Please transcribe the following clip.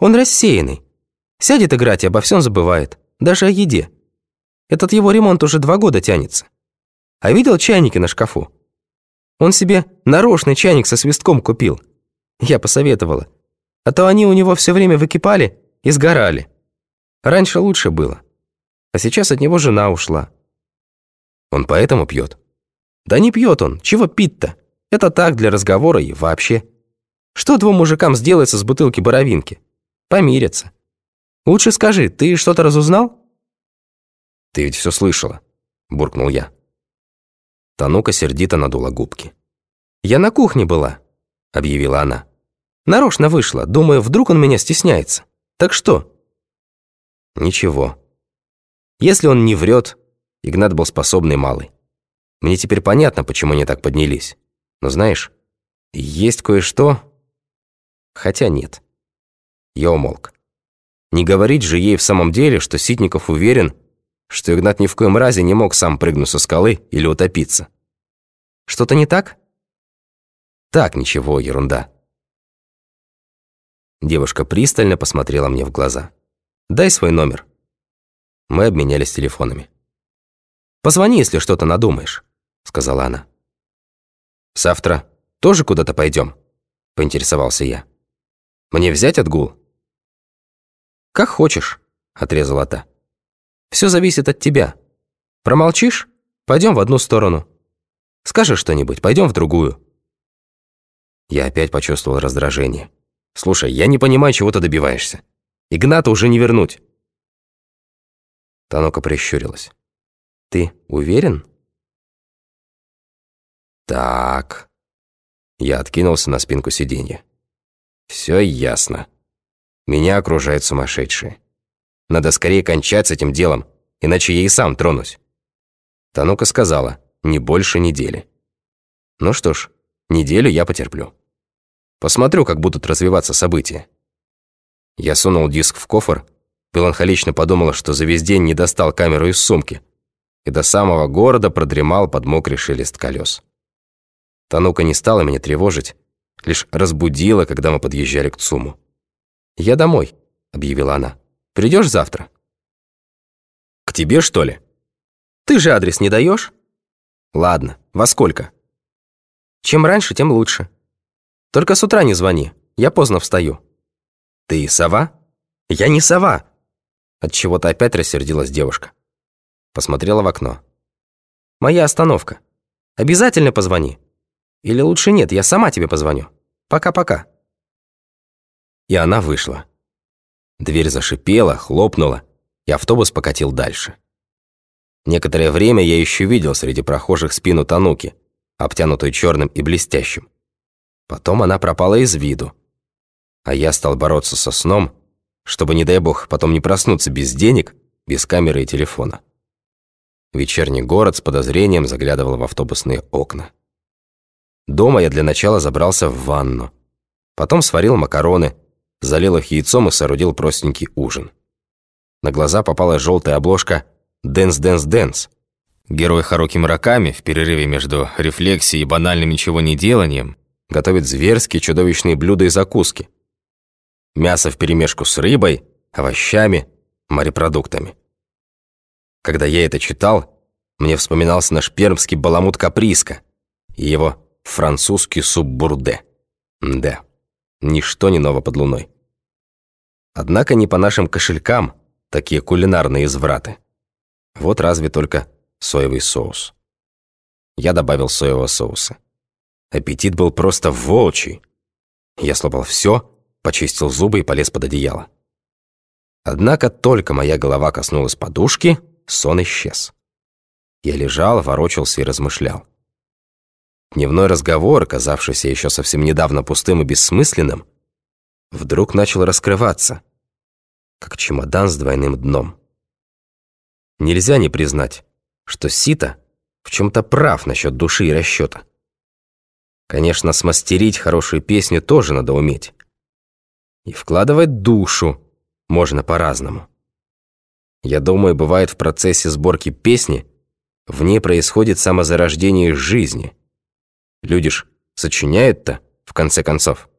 Он рассеянный. Сядет играть и обо всем забывает. Даже о еде. Этот его ремонт уже два года тянется. А видел чайники на шкафу? Он себе нарочный чайник со свистком купил. Я посоветовала. А то они у него все время выкипали и сгорали. Раньше лучше было. А сейчас от него жена ушла. Он поэтому пьет? Да не пьет он. Чего пить-то? Это так, для разговора и вообще. Что двум мужикам сделается с бутылки боровинки? Помирятся. Лучше скажи, ты что-то разузнал? Ты ведь все слышала, буркнул я. Танука сердито надула губки. «Я на кухне была», — объявила она. «Нарочно вышла, думаю, вдруг он меня стесняется. Так что?» «Ничего. Если он не врет, Игнат был способный малый. Мне теперь понятно, почему они так поднялись. Но знаешь, есть кое-что... Хотя нет. Я умолк. Не говорить же ей в самом деле, что Ситников уверен, что Игнат ни в коем разе не мог сам прыгнуть со скалы или утопиться. Что-то не так? Так, ничего, ерунда. Девушка пристально посмотрела мне в глаза. «Дай свой номер». Мы обменялись телефонами. «Позвони, если что-то надумаешь», — сказала она. «Завтра тоже куда-то пойдем?» — поинтересовался я. «Мне взять отгул?» «Как хочешь», — отрезала та. «Все зависит от тебя. Промолчишь? Пойдем в одну сторону. Скажешь что-нибудь, пойдем в другую». Я опять почувствовал раздражение. «Слушай, я не понимаю, чего ты добиваешься. Игната уже не вернуть». Танока прищурилась. «Ты уверен?» «Так...» Я откинулся на спинку сиденья. «Все ясно. Меня окружают сумасшедшие. Надо скорее кончать с этим делом, иначе я и сам тронусь». Танука сказала, не больше недели. Ну что ж, неделю я потерплю. Посмотрю, как будут развиваться события. Я сунул диск в кофр, меланхолично подумала, что за весь день не достал камеру из сумки и до самого города продремал под мокрый шелест колес. Танука не стала меня тревожить, лишь разбудила, когда мы подъезжали к ЦУМу. «Я домой», — объявила она. «Придешь завтра?» «К тебе, что ли?» «Ты же адрес не даешь?» «Ладно, во сколько?» «Чем раньше, тем лучше. Только с утра не звони, я поздно встаю». «Ты сова?» «Я не сова!» Отчего-то опять рассердилась девушка. Посмотрела в окно. «Моя остановка. Обязательно позвони. Или лучше нет, я сама тебе позвоню. Пока-пока». И она вышла. Дверь зашипела, хлопнула, и автобус покатил дальше. Некоторое время я еще видел среди прохожих спину Тануки, обтянутую черным и блестящим. Потом она пропала из виду. А я стал бороться со сном, чтобы, не дай бог, потом не проснуться без денег, без камеры и телефона. Вечерний город с подозрением заглядывал в автобусные окна. Дома я для начала забрался в ванну. Потом сварил макароны, залил их яйцом и соорудил простенький ужин. На глаза попала желтая обложка «Дэнс, дэнс, дэнс». Герой Харуки Мураками в перерыве между рефлексией и банальным ничегонеделанием готовит зверские чудовищные блюда и закуски. Мясо вперемешку с рыбой, овощами, морепродуктами. Когда я это читал, мне вспоминался наш пермский баламут Каприска и его французский суп-бурде. Да, ничто не ново под луной. Однако не по нашим кошелькам такие кулинарные извраты. Вот разве только соевый соус. Я добавил соевого соуса. Аппетит был просто волчий. Я слопал все, почистил зубы и полез под одеяло. Однако только моя голова коснулась подушки, сон исчез. Я лежал, ворочался и размышлял. Дневной разговор, казавшийся еще совсем недавно пустым и бессмысленным, вдруг начал раскрываться, как чемодан с двойным дном. Нельзя не признать, что Сита в чем-то прав насчет души и расчета. Конечно, смастерить хорошую песню тоже надо уметь. И вкладывать душу можно по-разному. Я думаю, бывает в процессе сборки песни в ней происходит самозарождение жизни – Люди ж сочиняют-то, в конце концов.